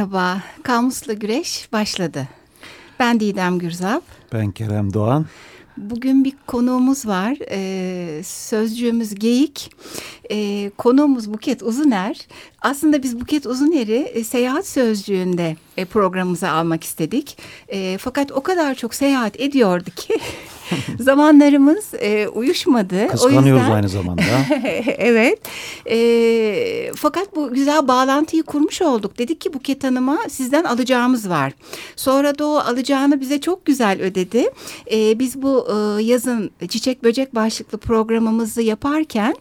Merhaba, Kamusla Güreş başladı. Ben Didem Gürzap. Ben Kerem Doğan. Bugün bir konuğumuz var. Ee, sözcüğümüz geyik. Ee, konuğumuz Buket Uzuner. Aslında biz Buket Uzuner'i e, seyahat sözcüğünde e, programımıza almak istedik. E, fakat o kadar çok seyahat ediyordu ki zamanlarımız e, uyuşmadı. Kıskanıyoruz yüzden... aynı zamanda. evet. E, fakat bu güzel bağlantıyı kurmuş olduk. Dedik ki Buket Hanım'a sizden alacağımız var. Sonra da o alacağını bize çok güzel ödedi. E, biz bu e, yazın çiçek böcek başlıklı programımızı yaparken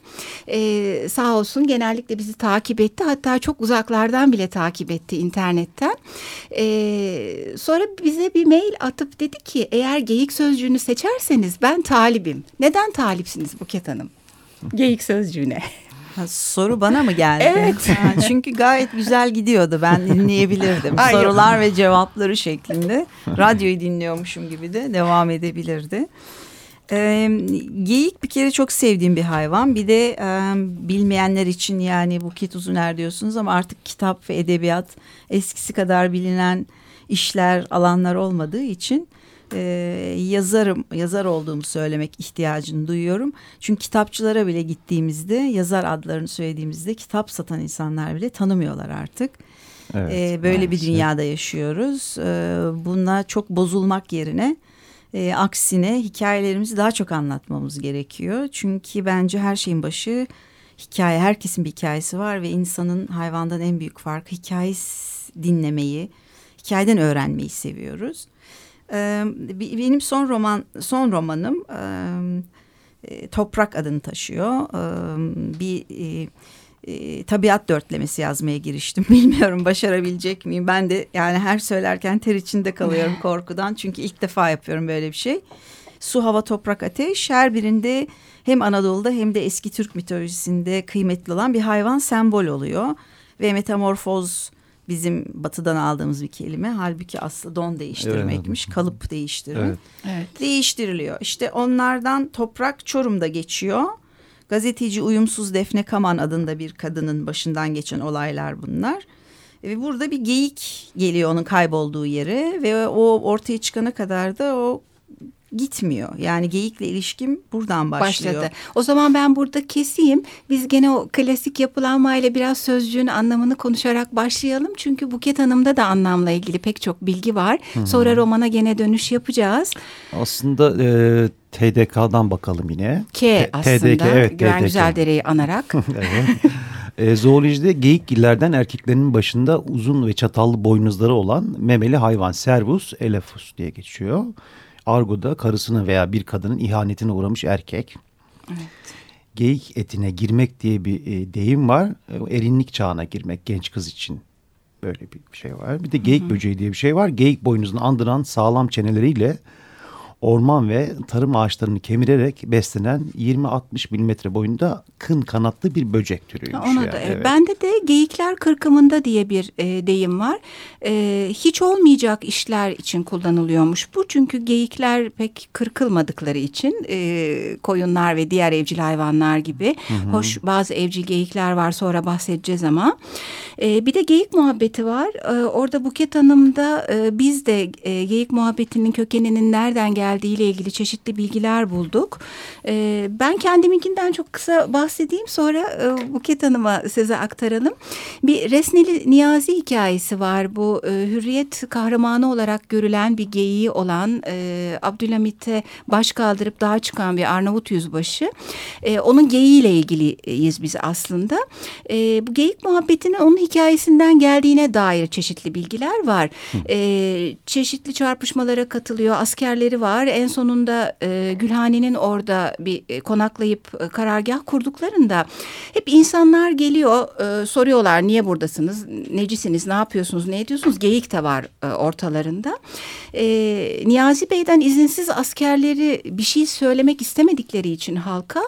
e, sağ olsun genellikle bizi takip etti. Hatta çok uzaklardan bile takip etti internetten. E, sonra bize bir mail atıp dedi ki eğer geyik sözcüğünü seçerseniz ben talibim. Neden talipsiniz Buket Hanım? Geyik sözcüğüne. Ha, soru bana mı geldi? Evet. Ha, çünkü gayet güzel gidiyordu. Ben dinleyebilirdim. Sorular ve cevapları şeklinde. Radyoyu dinliyormuşum gibi de devam edebilirdi. E, geyik bir kere çok sevdiğim bir hayvan. Bir de e, bilmeyenler için yani Buket Uzuner diyorsunuz ama artık kitap ve edebiyat eskisi kadar bilinen işler, alanlar olmadığı için e, yazarım, yazar olduğumu söylemek ihtiyacını duyuyorum. Çünkü kitapçılara bile gittiğimizde yazar adlarını söylediğimizde kitap satan insanlar bile tanımıyorlar artık. Evet, e, böyle maalesef. bir dünyada yaşıyoruz. E, buna çok bozulmak yerine e, aksine hikayelerimizi daha çok anlatmamız gerekiyor. Çünkü bence her şeyin başı hikaye. Herkesin bir hikayesi var ve insanın hayvandan en büyük farkı hikayesi dinlemeyi, hikayeden öğrenmeyi seviyoruz. E, benim son roman, son romanım e, Toprak adını taşıyor. E, bir e, e, tabiat dörtlemesi yazmaya giriştim. Bilmiyorum başarabilecek miyim? Ben de yani her söylerken ter içinde kalıyorum korkudan. Çünkü ilk defa yapıyorum böyle bir şey. Su, hava, toprak, ateş her birinde hem Anadolu'da hem de eski Türk mitolojisinde kıymetli olan bir hayvan sembol oluyor. Ve metamorfoz bizim batıdan aldığımız bir kelime. Halbuki aslı don değiştirmekmiş, evet. kalıp değiştirmek. Evet. evet. Değiştiriliyor. İşte onlardan toprak Çorum'da geçiyor. Gazeteci uyumsuz Defne Kaman adında bir kadının başından geçen olaylar bunlar. Ve burada bir geyik geliyor onun kaybolduğu yere ve o ortaya çıkana kadar da o gitmiyor. Yani geyikle ilişkim buradan başlıyor. Başladı. O zaman ben burada keseyim. Biz gene o klasik yapılanmayla biraz sözcüğün anlamını konuşarak başlayalım. Çünkü Buket Hanım'da da anlamla ilgili pek çok bilgi var. Hmm. Sonra romana gene dönüş yapacağız. Aslında e, TDK'dan bakalım yine. K aslında. TDK, evet, Güven TDK. Güzeldere'yi anarak. evet. E, zoolojide geyikgillerden erkeklerinin başında uzun ve çatallı boynuzları olan memeli hayvan Servus elephus diye geçiyor. Argo'da karısına veya bir kadının ihanetine uğramış erkek. Evet. Geyik etine girmek diye bir e, deyim var. E, erinlik çağına girmek genç kız için böyle bir şey var. Bir de geyik hı hı. böceği diye bir şey var. Geyik boynuzunu andıran sağlam çeneleriyle orman ve tarım ağaçlarını kemirerek beslenen 20-60 milimetre boyunda kın kanatlı bir böcek türüymüş. Ona yani. da, evet. Bende de geyikler kırkımında diye bir e, deyim var. E, hiç olmayacak işler için kullanılıyormuş bu. Çünkü geyikler pek kırkılmadıkları için e, koyunlar ve diğer evcil hayvanlar gibi. Hı hı. Hoş bazı evcil geyikler var sonra bahsedeceğiz ama. E, bir de geyik muhabbeti var. E, orada Buket Hanım'da e, biz de e, geyik muhabbetinin kökeninin nereden geldiğini geldiğiyle ilgili çeşitli bilgiler bulduk. E, ben kendiminkinden çok kısa bahsedeyim sonra e, Buket Hanım'a size aktaralım. Bir Resneli Niyazi hikayesi var. Bu e, hürriyet kahramanı olarak görülen bir geyiği olan e, Abdülhamit'e baş kaldırıp dağa çıkan bir Arnavut yüzbaşı. E, onun geyiğiyle ilgiliyiz biz aslında. E, bu geyik muhabbetinin onun hikayesinden geldiğine dair çeşitli bilgiler var. E, çeşitli çarpışmalara katılıyor. Askerleri var var. En sonunda e, Gülhane'nin orada bir e, konaklayıp e, karargah kurduklarında hep insanlar geliyor e, soruyorlar niye buradasınız, necisiniz, ne yapıyorsunuz, ne ediyorsunuz? Geyik de var e, ortalarında. E, Niyazi Bey'den izinsiz askerleri bir şey söylemek istemedikleri için halka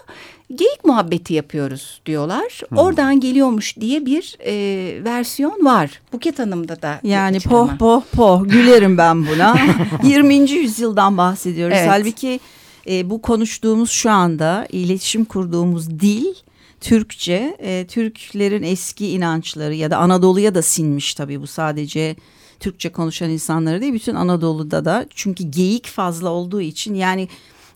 geyik muhabbeti yapıyoruz diyorlar. Hmm. Oradan geliyormuş diye bir e, versiyon var. Buket Hanım'da da. Yani poh poh poh gülerim ben buna. 20. yüzyıldan bahsediyoruz. Evet. Halbuki e, bu konuştuğumuz şu anda iletişim kurduğumuz dil Türkçe, e, Türklerin eski inançları ya da Anadolu'ya da sinmiş tabii bu sadece Türkçe konuşan insanları değil bütün Anadolu'da da çünkü geyik fazla olduğu için yani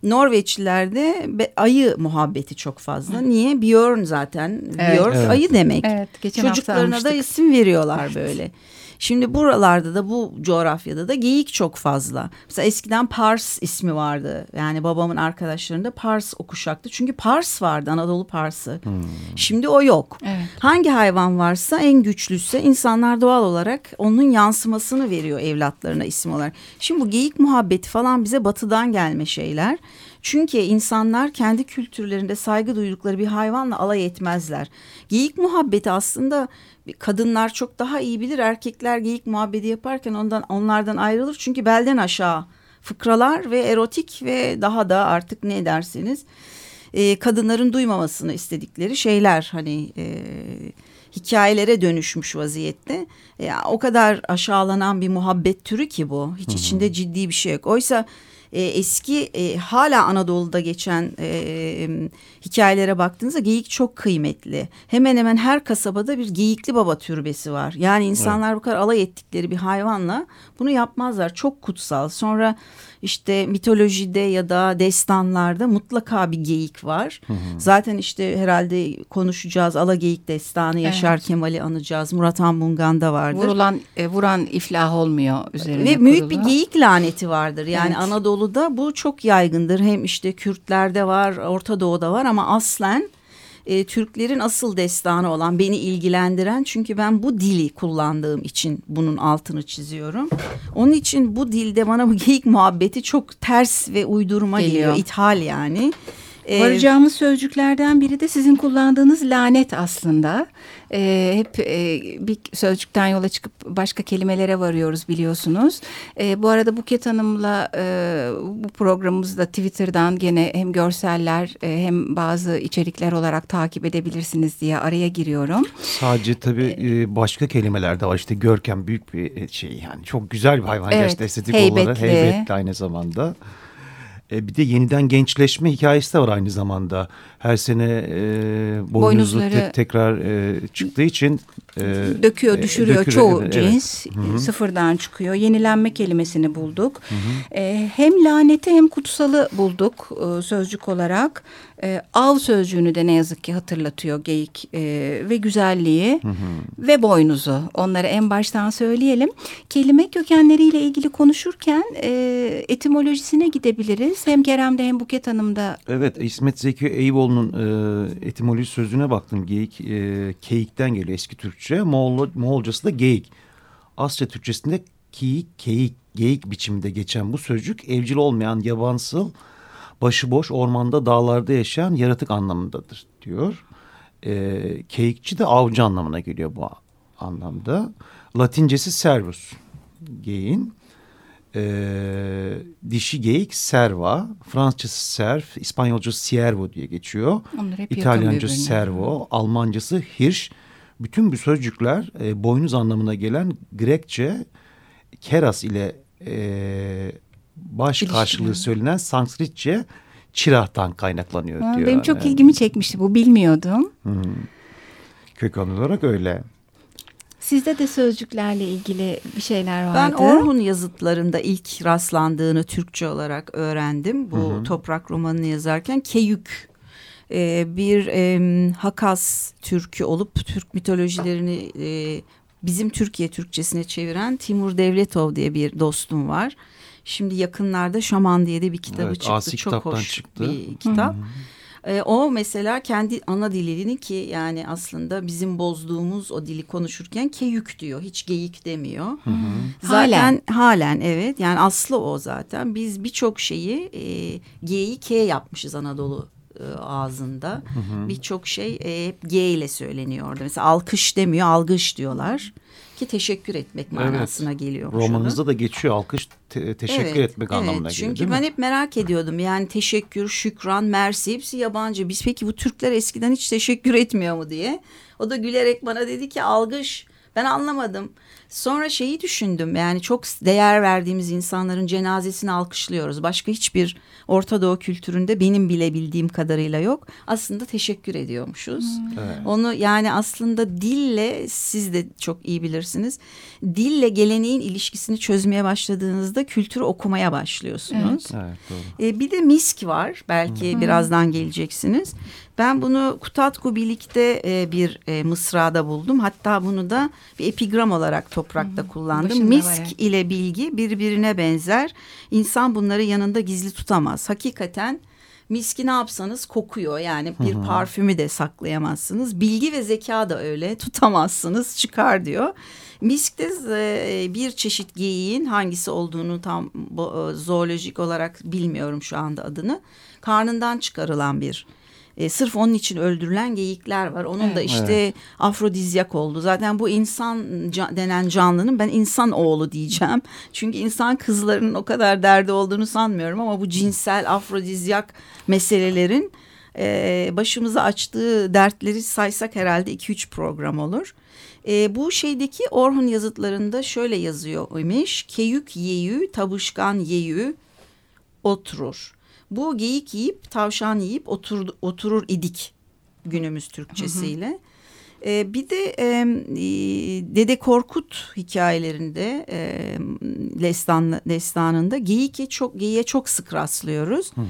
Norveçlilerde ayı muhabbeti çok fazla. Niye? Björn zaten. Evet. Björn evet. ayı demek. Evet, geçen Çocuklarına da isim veriyorlar evet. böyle. Şimdi buralarda da bu coğrafyada da geyik çok fazla. Mesela eskiden Pars ismi vardı. Yani babamın arkadaşlarında Pars okuşaktı. Çünkü Pars vardı Anadolu Parsı. Hmm. Şimdi o yok. Evet. Hangi hayvan varsa en güçlüyse insanlar doğal olarak onun yansımasını veriyor evlatlarına isim olarak. Şimdi bu geyik muhabbeti falan bize batıdan gelme şeyler. Çünkü insanlar kendi kültürlerinde saygı duydukları bir hayvanla alay etmezler. Geyik muhabbeti aslında kadınlar çok daha iyi bilir. Erkekler geyik muhabbeti yaparken ondan onlardan ayrılır. Çünkü belden aşağı fıkralar ve erotik ve daha da artık ne dersiniz e, kadınların duymamasını istedikleri şeyler hani e, hikayelere dönüşmüş vaziyette. E, o kadar aşağılanan bir muhabbet türü ki bu. Hiç Hı -hı. içinde ciddi bir şey yok. Oysa e, eski e, hala Anadolu'da geçen e, hikayelere baktığınızda geyik çok kıymetli. Hemen hemen her kasabada bir geyikli baba türbesi var. Yani insanlar evet. bu kadar alay ettikleri bir hayvanla bunu yapmazlar. Çok kutsal. Sonra işte mitolojide ya da destanlarda mutlaka bir geyik var. Hı hı. Zaten işte herhalde konuşacağız Ala Geyik destanı Yaşar evet. Kemal'i anacağız. Murat Anmungan'da vardır. Vurulan e, vuran iflah olmuyor üzerine. Ve büyük bir geyik laneti vardır. Yani evet. Anadolu'da bu çok yaygındır. Hem işte Kürtlerde var, Orta Doğu'da var ama aslen e, Türklerin asıl destanı olan beni ilgilendiren çünkü ben bu dili kullandığım için bunun altını çiziyorum. Onun için bu dilde bana bu geyik muhabbeti çok ters ve uydurma geliyor, geliyor ithal yani. Ee, Varacağımız sözcüklerden biri de sizin kullandığınız lanet aslında. E, hep e, bir sözcükten yola çıkıp başka kelimelere varıyoruz biliyorsunuz. E, bu arada Buket Hanım'la e, bu programımızda Twitter'dan gene hem görseller e, hem bazı içerikler olarak takip edebilirsiniz diye araya giriyorum. Sadece tabii e, başka kelimeler de var. İşte görkem büyük bir şey yani çok güzel bir hayvan evet, gerçekten estetik heybetli. olarak heybetli aynı zamanda. E, bir de yeniden gençleşme hikayesi de var aynı zamanda. Her sene e, boynuzlu te tekrar e, çıktığı için e, döküyor, düşürüyor dökülüyor, çoğu evet, cins evet. sıfırdan çıkıyor. Yenilenme kelimesini bulduk. Hı hı. E, hem laneti hem kutsalı bulduk e, sözcük olarak. E, av sözcüğünü de ne yazık ki hatırlatıyor geyik e, ve güzelliği hı hı. ve boynuzu. Onları en baştan söyleyelim. Kelime kökenleriyle ilgili konuşurken e, etimolojisine gidebiliriz. Hem Kerem'de hem Buket Hanım'da. Evet İsmet Zeki Eyüboğlu'nun e, etimoloji sözüne baktım. Geyik e, keyikten geliyor eski Türkçe. Moğol, Moğolcası da geyik. Asya Türkçesinde keyik, keyik, geyik biçiminde geçen bu sözcük evcil olmayan yabansıl başıboş ormanda dağlarda yaşayan yaratık anlamındadır diyor. E, keyikçi de avcı anlamına geliyor bu anlamda. Latincesi servus geyin. E, dişi geyik serva, Fransızcası serv, İspanyolcası ciervo diye geçiyor. İtalyanca servo, Almancası hirsch. Bütün bu sözcükler e, boynuz anlamına gelen Grekçe keras ile e, baş İlişki karşılığı söylenen Sanskritçe çirahtan kaynaklanıyor ha, diyor. Benim çok yani. ilgimi çekmişti bu bilmiyordum. Hmm. Köken olarak öyle. Sizde de sözcüklerle ilgili bir şeyler vardı. Ben Orhun yazıtlarında ilk rastlandığını Türkçe olarak öğrendim. Bu hı hı. toprak romanını yazarken keyük e, bir e, Hakas türkü olup Türk mitolojilerini e, bizim Türkiye Türkçesine çeviren Timur Devletov diye bir dostum var. Şimdi yakınlarda Şaman diye de bir kitabı evet, çıktı. Çok hoş çıktı. bir kitap. Hı -hı. E, o mesela kendi ana dilini ki yani aslında bizim bozduğumuz o dili konuşurken keyük diyor. Hiç geyik demiyor. Hı hı. Zaten halen. halen evet yani aslı o zaten. Biz birçok şeyi e, G'yi K yapmışız Anadolu e, ağzında. Birçok şey e, hep G ile söyleniyor orada. Mesela alkış demiyor, algış diyorlar ki teşekkür etmek manasına evet. geliyor. Romanınızda da geçiyor alkış te teşekkür evet, etmek evet, anlamına geliyor Çünkü ben hep merak ediyordum yani teşekkür, şükran, mersi hepsi yabancı. Biz peki bu Türkler eskiden hiç teşekkür etmiyor mu diye. O da gülerek bana dedi ki algış ben anlamadım. Sonra şeyi düşündüm yani çok değer verdiğimiz insanların cenazesini alkışlıyoruz. Başka hiçbir Orta Doğu kültüründe benim bile bildiğim kadarıyla yok. Aslında teşekkür ediyormuşuz. Hmm. Evet. Onu yani aslında dille siz de çok iyi bilirsiniz. Dille geleneğin ilişkisini çözmeye başladığınızda kültürü okumaya başlıyorsunuz. Evet, evet doğru. Ee, bir de misk var. Belki hmm. birazdan geleceksiniz. Ben bunu Kutatku birlikte e, bir e, mısrada buldum. Hatta bunu da bir epigram olarak toprakta hmm. kullandım. Başında Misk var. ile bilgi birbirine benzer. İnsan bunları yanında gizli tutamaz. Hakikaten miski ne yapsanız kokuyor. Yani bir Hı -hı. parfümü de saklayamazsınız. Bilgi ve zeka da öyle tutamazsınız çıkar diyor. Misk de e, bir çeşit geyiğin hangisi olduğunu tam e, zoolojik olarak bilmiyorum şu anda adını. Karnından çıkarılan bir e, sırf onun için öldürülen geyikler var. Onun evet. da işte evet. afrodizyak oldu. Zaten bu insan can, denen canlının ben insan oğlu diyeceğim. Çünkü insan kızlarının o kadar derdi olduğunu sanmıyorum ama bu cinsel afrodizyak meselelerin e, başımıza açtığı dertleri saysak herhalde iki üç program olur. E, bu şeydeki Orhun yazıtlarında şöyle yazıyor imiş. Keyük yeyü, tabuşkan yeyü oturur. Bu geyik yiyip tavşan yiyip otur, oturur idik günümüz Türkçesiyle. Hı hı. Ee, bir de e, Dede Korkut hikayelerinde e, destan, destanında geyiğe çok geyiğe çok sık rastlıyoruz. Hı hı.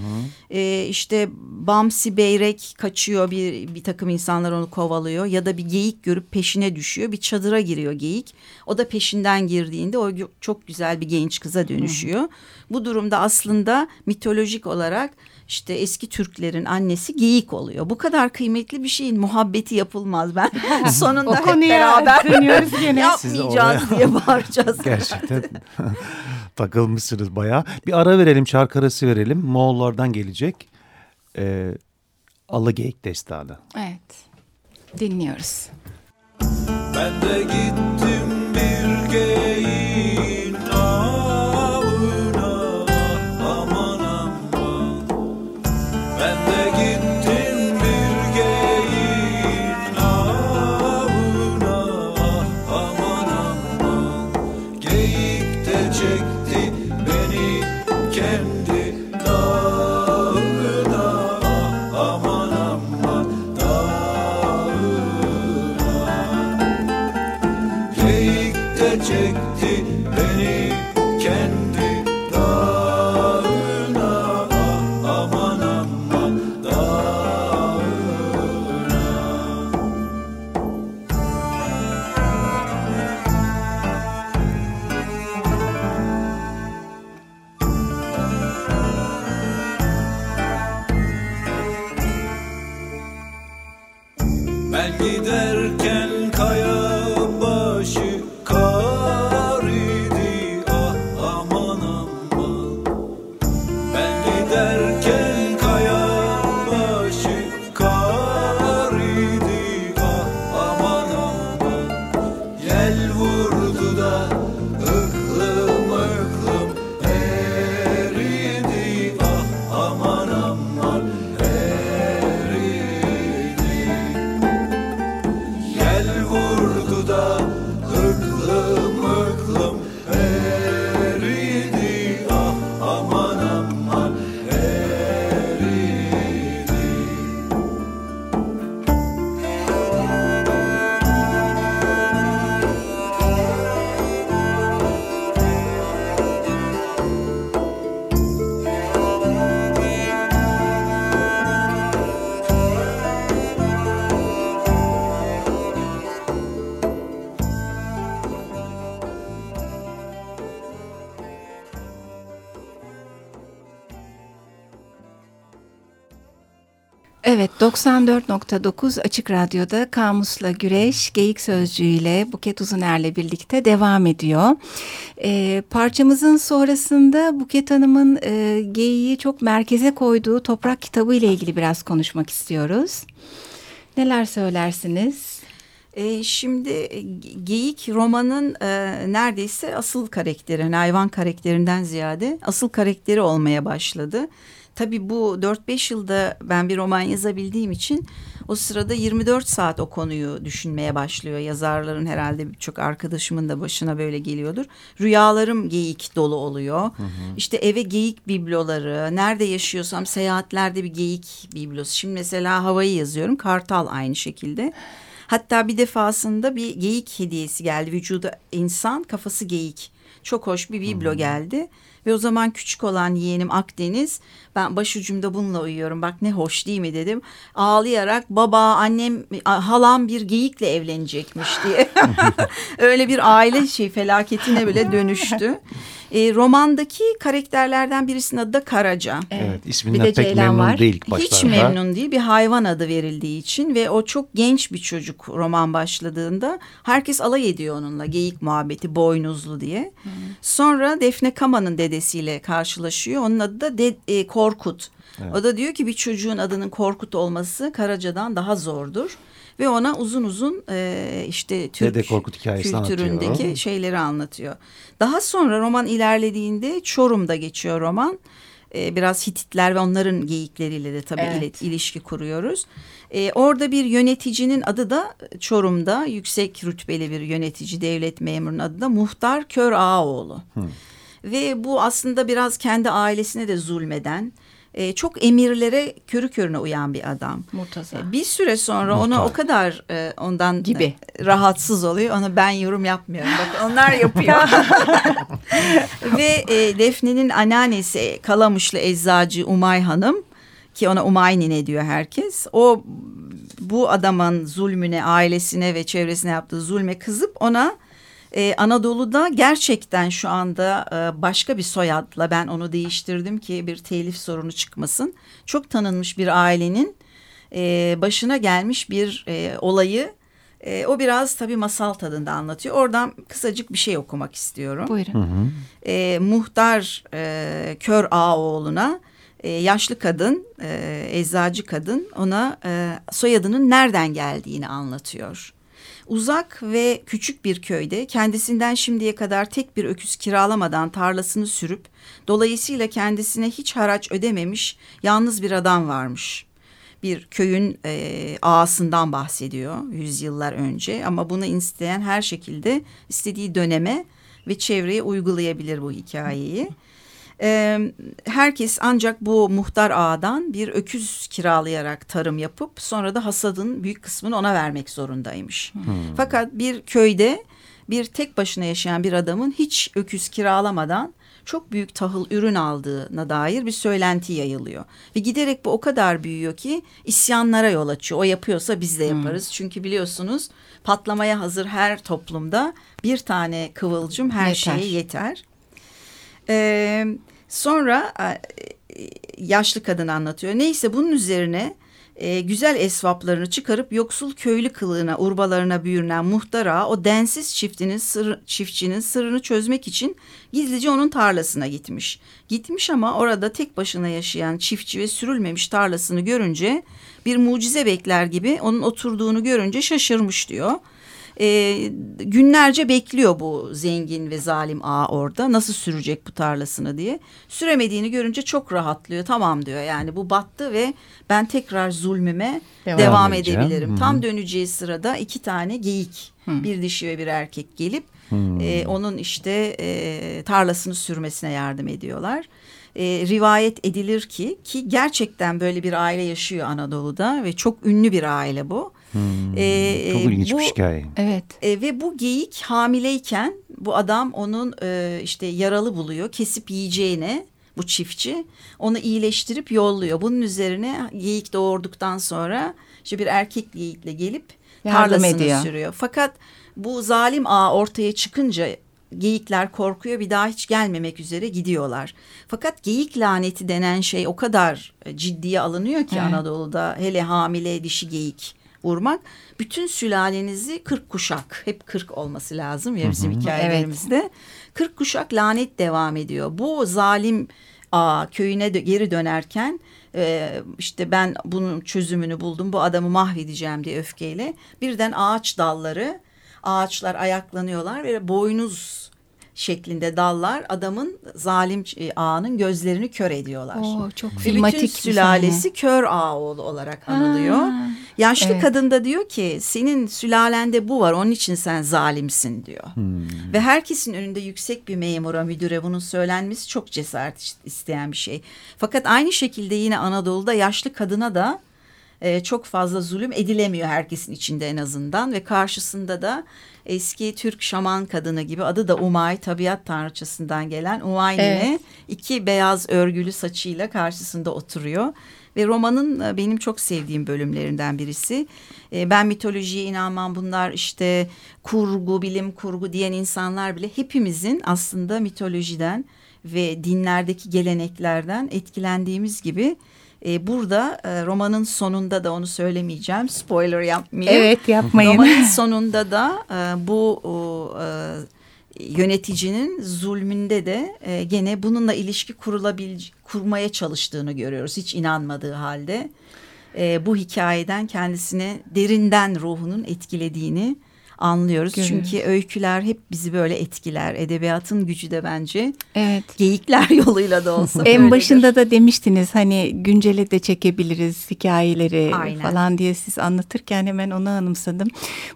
E, işte Bamsi Beyrek kaçıyor bir bir takım insanlar onu kovalıyor ya da bir geyik görüp peşine düşüyor. Bir çadıra giriyor geyik. O da peşinden girdiğinde o çok güzel bir genç kıza dönüşüyor. Hı. Bu durumda aslında mitolojik olarak işte eski Türklerin annesi geyik oluyor. Bu kadar kıymetli bir şeyin muhabbeti yapılmaz. Ben sonunda hep beraber gene. yapmayacağız diye bağıracağız. Gerçekten takılmışsınız bayağı. Bir ara verelim şarkı arası verelim. Moğollardan gelecek. Ee, Alı Geyik Destanı. Evet dinliyoruz. Ben de gittim bir geyiğin Evet 94.9 Açık Radyo'da Kamus'la Güreş Geyik Sözcüğü'yle Buket Uzuner'le birlikte devam ediyor. E, parçamızın sonrasında Buket Hanım'ın e, geyiği çok merkeze koyduğu toprak kitabı ile ilgili biraz konuşmak istiyoruz. Neler söylersiniz? E, şimdi e, geyik romanın e, neredeyse asıl karakteri, yani hayvan karakterinden ziyade asıl karakteri olmaya başladı. Tabii bu 4-5 yılda ben bir roman yazabildiğim için o sırada 24 saat o konuyu düşünmeye başlıyor. Yazarların herhalde birçok arkadaşımın da başına böyle geliyordur. Rüyalarım geyik dolu oluyor. Hı hı. İşte eve geyik bibloları, nerede yaşıyorsam seyahatlerde bir geyik biblosu. Şimdi mesela havayı yazıyorum, kartal aynı şekilde. Hatta bir defasında bir geyik hediyesi geldi. Vücuda insan, kafası geyik. Çok hoş bir biblo geldi. Ve o zaman küçük olan yeğenim Akdeniz ben başucumda bununla uyuyorum bak ne hoş değil mi dedim. Ağlayarak baba annem halam bir geyikle evlenecekmiş diye. Öyle bir aile şey felaketine bile dönüştü. E, romandaki karakterlerden birisinin adı da Karaca. Evet, evet isminden bir de pek memnun var. değil başlarda. Hiç memnun değil bir hayvan adı verildiği için ve o çok genç bir çocuk roman başladığında. Herkes alay ediyor onunla geyik muhabbeti boynuzlu diye. Hı. Sonra Defne Kama'nın dedesiyle karşılaşıyor. Onun adı da de, e, Korkut. Evet. O da diyor ki bir çocuğun adının Korkut olması Karaca'dan daha zordur ve ona uzun uzun e, işte Türk Dede Korkut kültüründeki anlatıyor. şeyleri anlatıyor. Daha sonra roman ilerlediğinde Çorum'da geçiyor roman. E, biraz Hititler ve onların geyikleriyle de tabii evet. ilişki kuruyoruz. E, orada bir yöneticinin adı da Çorum'da yüksek rütbeli bir yönetici devlet memurunun adı da Muhtar Kör Ağaoğlu. Hı. Ve bu aslında biraz kendi ailesine de zulmeden e, çok emirlere körü körüne uyan bir adam. Murtaza. E, bir süre sonra Muhtar. ona o kadar e, ondan gibi e, rahatsız oluyor. Ona ben yorum yapmıyorum. Bak onlar yapıyor. Ve e, Defne'nin anneannesi Kalamışlı eczacı Umay Hanım ki ona Umay nine diyor herkes. O bu adamın zulmüne, ailesine ve çevresine yaptığı zulme kızıp ona ee, Anadolu'da gerçekten şu anda e, başka bir soyadla ben onu değiştirdim ki bir telif sorunu çıkmasın. Çok tanınmış bir ailenin e, başına gelmiş bir e, olayı e, o biraz tabii masal tadında anlatıyor. Oradan kısacık bir şey okumak istiyorum. Buyurun. Hı hı. E, muhtar e, Kör Ağaoğlu'na e, yaşlı kadın, e, eczacı kadın ona e, soyadının nereden geldiğini anlatıyor. Uzak ve küçük bir köyde kendisinden şimdiye kadar tek bir öküz kiralamadan tarlasını sürüp dolayısıyla kendisine hiç haraç ödememiş yalnız bir adam varmış. Bir köyün e, ağasından bahsediyor yüzyıllar önce ama bunu isteyen her şekilde istediği döneme ve çevreye uygulayabilir bu hikayeyi. E, herkes ancak bu muhtar ağadan bir öküz kiralayarak tarım yapıp sonra da hasadın büyük kısmını ona vermek zorundaymış. Hmm. Fakat bir köyde bir tek başına yaşayan bir adamın hiç öküz kiralamadan çok büyük tahıl ürün aldığına dair bir söylenti yayılıyor. Ve giderek bu o kadar büyüyor ki isyanlara yol açıyor. O yapıyorsa biz de yaparız. Hmm. Çünkü biliyorsunuz patlamaya hazır her toplumda bir tane kıvılcım her yeter. şeye yeter. Ee, sonra e, yaşlı kadın anlatıyor. Neyse bunun üzerine e, güzel esvaplarını çıkarıp yoksul köylü kılığına, urbalarına büyürünen muhtara o densiz çiftinin sır, çiftçinin sırrını çözmek için gizlice onun tarlasına gitmiş. Gitmiş ama orada tek başına yaşayan çiftçi ve sürülmemiş tarlasını görünce bir mucize bekler gibi onun oturduğunu görünce şaşırmış diyor e, günlerce bekliyor bu zengin ve zalim ağa orada nasıl sürecek bu tarlasını diye. Süremediğini görünce çok rahatlıyor tamam diyor yani bu battı ve ben tekrar zulmüme devam, devam edebilirim. Hı-hı. Tam döneceği sırada iki tane geyik Hı. bir dişi ve bir erkek gelip e, onun işte e, tarlasını sürmesine yardım ediyorlar e, rivayet edilir ki ki gerçekten böyle bir aile yaşıyor Anadolu'da ve çok ünlü bir aile bu. Hmm, ee, çok ilginç bu, bir hikaye. Evet. E, ve bu geyik hamileyken bu adam onun e, işte yaralı buluyor, kesip yiyeceğine bu çiftçi onu iyileştirip yolluyor. Bunun üzerine geyik doğurduktan sonra işte bir erkek geyikle gelip Yardım tarlasını ediyor. sürüyor. Fakat bu zalim ağa ortaya çıkınca geyikler korkuyor bir daha hiç gelmemek üzere gidiyorlar. Fakat geyik laneti denen şey o kadar e, ciddiye alınıyor ki evet. Anadolu'da hele hamile dişi geyik vurmak bütün sülalenizi kırk kuşak hep kırk olması lazım ya bizim hikayelerimizde. Evet. 40 kuşak lanet devam ediyor. Bu zalim a köyüne de geri dönerken e, işte ben bunun çözümünü buldum bu adamı mahvedeceğim diye öfkeyle birden ağaç dalları ağaçlar ayaklanıyorlar ve boynuz şeklinde dallar adamın zalim e, ağanın gözlerini kör ediyorlar. Oo, çok Ve filmatik bütün sülalesi kör ağa oğlu olarak anılıyor. Ha, Yaşlı evet. kadın da diyor ki senin sülalende bu var onun için sen zalimsin diyor. Ve herkesin önünde yüksek bir memura müdüre bunun söylenmesi çok cesaret is- isteyen bir şey. Fakat aynı şekilde yine Anadolu'da yaşlı kadına da e, çok fazla zulüm edilemiyor herkesin içinde en azından ve karşısında da eski Türk şaman kadını gibi adı da Umay tabiat tanrıçasından gelen Umay Evet. nene iki beyaz örgülü saçıyla karşısında oturuyor. Ve romanın e, benim çok sevdiğim bölümlerinden birisi. E, Ben mitolojiye inanmam bunlar işte kurgu, bilim kurgu diyen insanlar bile hepimizin aslında mitolojiden ve dinlerdeki geleneklerden etkilendiğimiz gibi e, burada e, romanın sonunda da onu söylemeyeceğim. Spoiler yapmayayım. Evet yapmayın. Romanın sonunda da e, bu e, yöneticinin zulmünde de e, gene bununla ilişki kurulabil kurmaya çalıştığını görüyoruz. Hiç inanmadığı halde e, bu hikayeden kendisine derinden ruhunun etkilediğini anlıyoruz. Görüyoruz. Çünkü öyküler hep bizi böyle etkiler. Edebiyatın gücü de bence Evet. geyikler yoluyla da olsa En böyledir. başında da demiştiniz hani güncele de çekebiliriz hikayeleri Aynen. falan diye siz anlatırken hemen onu anımsadım.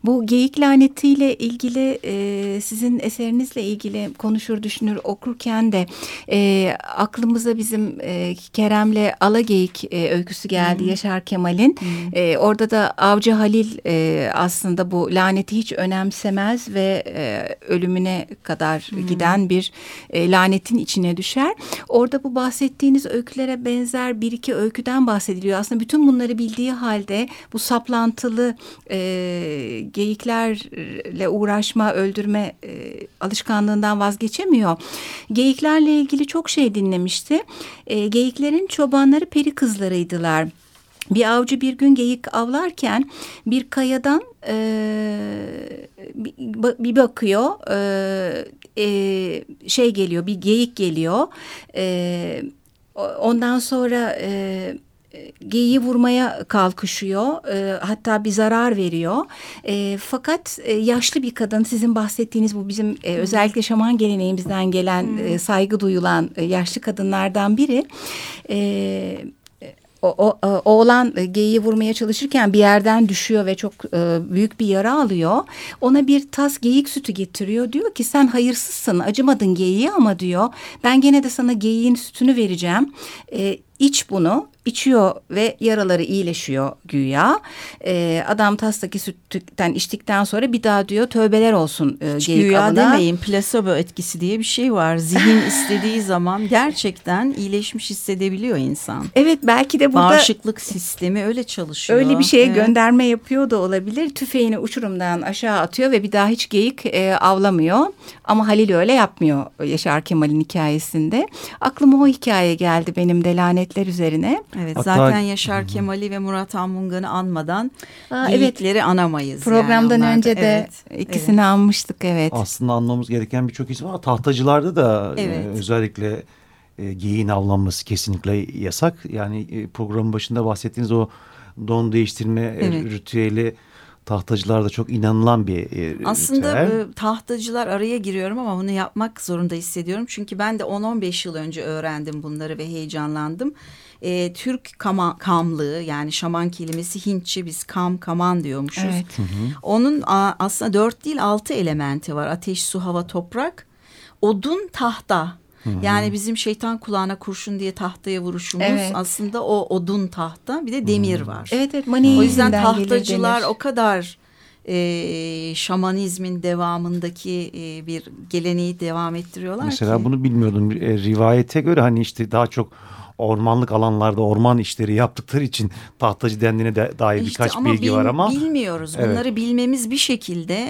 Bu geyik lanetiyle ilgili e, sizin eserinizle ilgili konuşur düşünür okurken de e, aklımıza bizim e, Kerem'le Alageyik e, öyküsü geldi Yaşar Kemal'in. E, orada da Avcı Halil e, aslında bu laneti hiç önemsemez ve e, ölümüne kadar giden bir e, lanetin içine düşer. Orada bu bahsettiğiniz öykülere benzer bir iki öyküden bahsediliyor. Aslında bütün bunları bildiği halde bu saplantılı e, geyiklerle uğraşma, öldürme e, alışkanlığından vazgeçemiyor. Geyiklerle ilgili çok şey dinlemişti. E, geyiklerin çobanları peri kızlarıydılar. Bir avcı bir gün geyik avlarken bir kayadan e, bir, bakıyor e, e, şey geliyor bir geyik geliyor. E, ondan sonra e, geyiği vurmaya kalkışıyor e, hatta bir zarar veriyor. E, fakat e, yaşlı bir kadın sizin bahsettiğiniz bu bizim e, özellikle şaman geleneğimizden gelen e, saygı duyulan e, yaşlı kadınlardan biri. E, o, o, o oğlan e, geyiği vurmaya çalışırken bir yerden düşüyor ve çok e, büyük bir yara alıyor. Ona bir tas geyik sütü getiriyor. Diyor ki sen hayırsızsın acımadın geyiği ama diyor ben gene de sana geyiğin sütünü vereceğim. E, iç bunu içiyor ve yaraları iyileşiyor güya. E, adam tastaki sütten içtikten sonra bir daha diyor tövbeler olsun e, Hiç geyik güya avına. demeyin placebo etkisi diye bir şey var. Zihin istediği zaman gerçekten iyileşmiş hissedebiliyor insan. Evet belki de burada Bağışıklık sistemi öyle çalışıyor. Öyle bir şeye Evet. gönderme yapıyor da olabilir. Tüfeğini uçurumdan aşağı atıyor ve bir daha hiç geyik e, avlamıyor. Ama Halil öyle yapmıyor Yaşar Kemal'in hikayesinde. Aklıma o hikaye geldi benim de lanetler üzerine. Evet Hatta- zaten Yaşar Kemal'i ve Murat Anmungan'ı anmadan Aa, evet. geyikleri anamayız. yani Programdan onlar da. önce de Evet, ikisini anmıştık evet. Aslında anlamamız gereken birçok isim var. Tahtacılarda da e, Evet. özellikle e, geyiğin avlanması kesinlikle yasak. Yani e, programın başında bahsettiğiniz o don değiştirme e, Evet. ritüeli tahtacılarda çok inanılan bir e, Aslında ritüel. e, tahtacılar araya giriyorum ama bunu yapmak zorunda hissediyorum. Çünkü ben de 10-15 yıl önce öğrendim bunları ve heyecanlandım. E, Türk kama, kamlığı yani şaman kelimesi Hintçe biz kam kaman diyormuşuz. Evet. Onun a, aslında dört değil altı elementi var. Ateş, su, hava, toprak. Odun, tahta. Yani bizim şeytan kulağına kurşun diye tahtaya vuruşumuz Evet. aslında o odun tahta bir de demir var. Evet evet Mani O yüzden gelir tahtacılar o kadar e, şamanizmin devamındaki e, bir geleneği devam ettiriyorlar Mesela ki. bunu bilmiyordum. E, rivayete göre hani işte daha çok ormanlık alanlarda orman işleri yaptıkları için tahtacı dendiğine de dair İşte birkaç ama bilgi bil- var ama bilmiyoruz. Evet. Bunları bilmemiz bir şekilde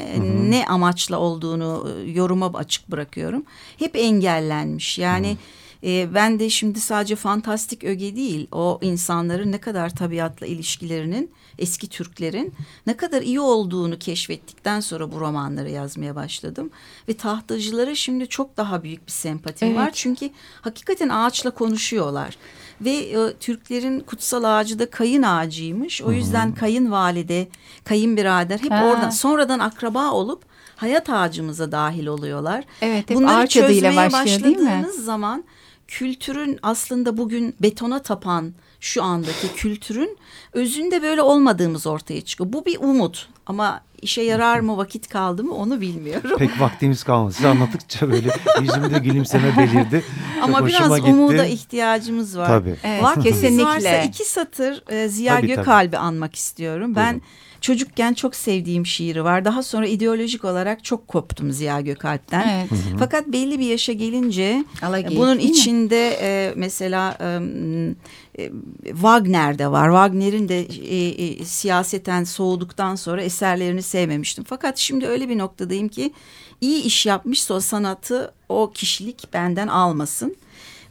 ne amaçla olduğunu yoruma açık bırakıyorum. Hep engellenmiş. Yani E, ben de şimdi sadece fantastik öge değil o insanların ne kadar tabiatla ilişkilerinin eski Türklerin ne kadar iyi olduğunu keşfettikten sonra bu romanları yazmaya başladım. Ve tahtacılara şimdi çok daha büyük bir sempatim Evet. var. Çünkü hakikaten ağaçla konuşuyorlar. Ve e, Türklerin kutsal ağacı da kayın ağacıymış. O yüzden kayınvalide, kayınbirader hep Ha. oradan sonradan akraba olup hayat ağacımıza dahil oluyorlar. Evet, hep Bunları ağaç adıyla çözmeye başlıyor, değil mi? başladığınız zaman kültürün aslında bugün betona tapan şu andaki kültürün özünde böyle olmadığımız ortaya çıkıyor. Bu bir umut ama işe yarar mı vakit kaldı mı onu bilmiyorum. Pek vaktimiz kalmadı. Siz anlattıkça böyle yüzümde gülümseme belirdi. Çok Ama biraz gitti. umuda ihtiyacımız var. Tabii. Evet, Vaktiniz kesinlikle. varsa iki satır e, Ziya Tabii, tabii. Gökalp'i anmak istiyorum. Ben Buyurun. çocukken çok sevdiğim şiiri var. Daha sonra ideolojik olarak çok koptum Ziya Gökalp'ten. Evet. Fakat belli bir yaşa gelince Alageyik, bunun değil mi? içinde e, mesela e, e, Wagner de var. Wagner'in de e, e, siyaseten soğuduktan sonra eserlerini sevmemiştim. Fakat şimdi öyle bir noktadayım ki iyi iş yapmışsa o sanatı o kişilik benden almasın.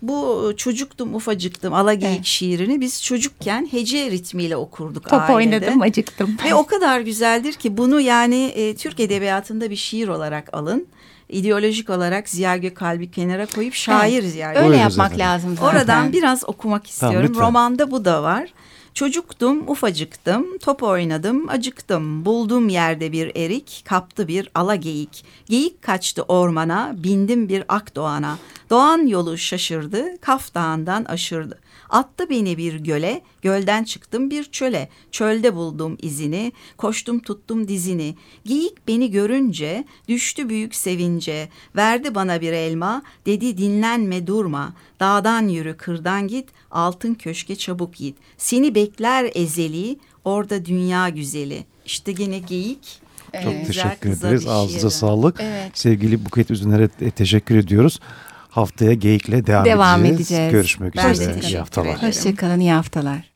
Bu çocuktum ufacıktım alageyik Evet. şiirini biz çocukken hece ritmiyle okurduk Top ailede. oynadım acıktım. Ve o kadar güzeldir ki bunu yani e, Türk edebiyatında bir şiir olarak alın. İdeolojik olarak Ziya Gökalp'i kenara koyup şair Ziya Öyle Buyurunuz yapmak efendim. lazım zaten. Oradan biraz okumak istiyorum. lütfen. Romanda bu da var. Çocuktum, ufacıktım, top oynadım, acıktım. Buldum yerde bir erik, kaptı bir ala geyik. Geyik kaçtı ormana, bindim bir ak doğana. Doğan yolu şaşırdı, Kaf Dağı'ndan aşırdı. Attı beni bir göle, gölden çıktım bir çöle. Çölde buldum izini, koştum tuttum dizini. Geyik beni görünce, düştü büyük sevince. Verdi bana bir elma, dedi dinlenme durma. Dağdan yürü kırdan git, altın köşke çabuk git. Seni bekler ezeli, orada dünya güzeli. İşte gene geyik. Çok Güzel teşekkür ederiz. bir Ağzınıza sağlık. Evet. Sevgili Buket Üzüner'e te- teşekkür ediyoruz. Haftaya geyikle devam, Devam edeceğiz. edeceğiz. Görüşmek Ben üzere. İyi haftalar. Hoşçakalın, iyi haftalar.